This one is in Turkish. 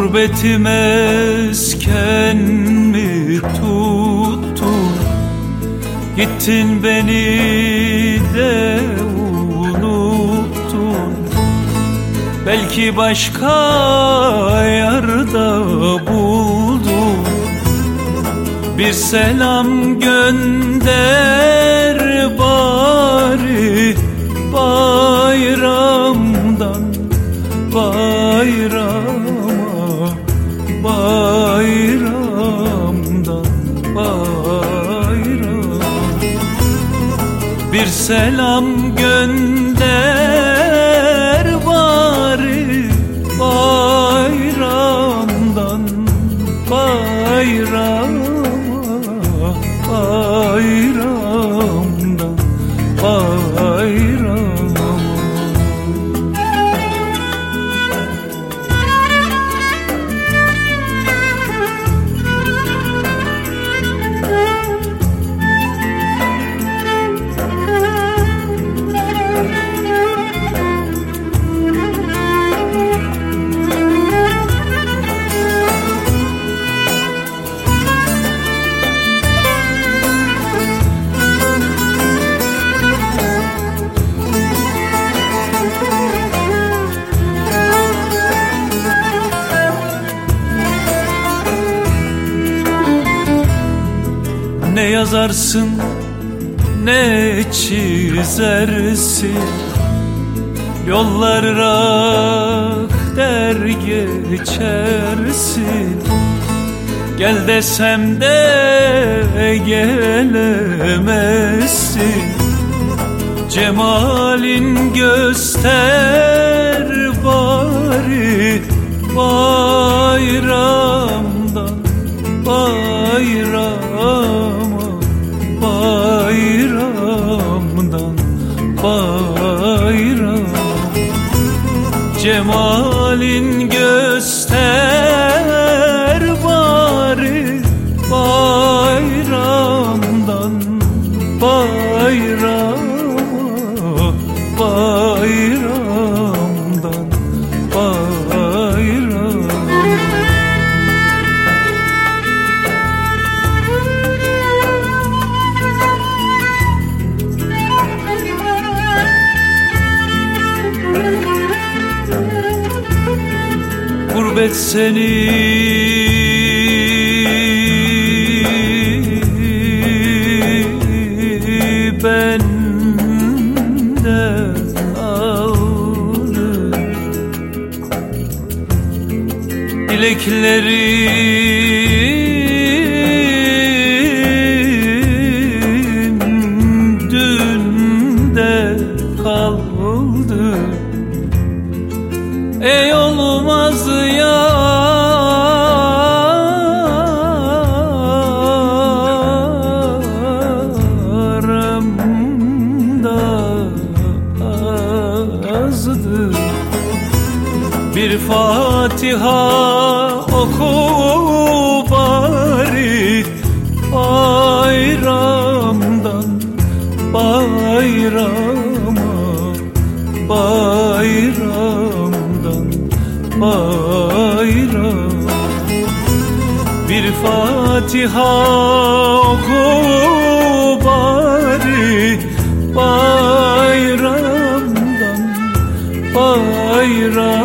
Gurbetim esken mi tuttun Gittin beni de unuttun. Belki başka yerde buldun. Bir selam gönder bari Bir selam gönder yazarsın ne çizersin? Yollar rak der geçersin. Gel desem de gelemezsin. Cemalin göster bari bayramdan bayram. Cemalin göster Gurbet seni. Benden aldı Dileklerin dünde kaldı Ey olmaz yarım da azdı Bir Fatiha oku bari. Bayramdan bayrama bayramdan bayram Bir Fatiha oku bari bayramdan bayramdan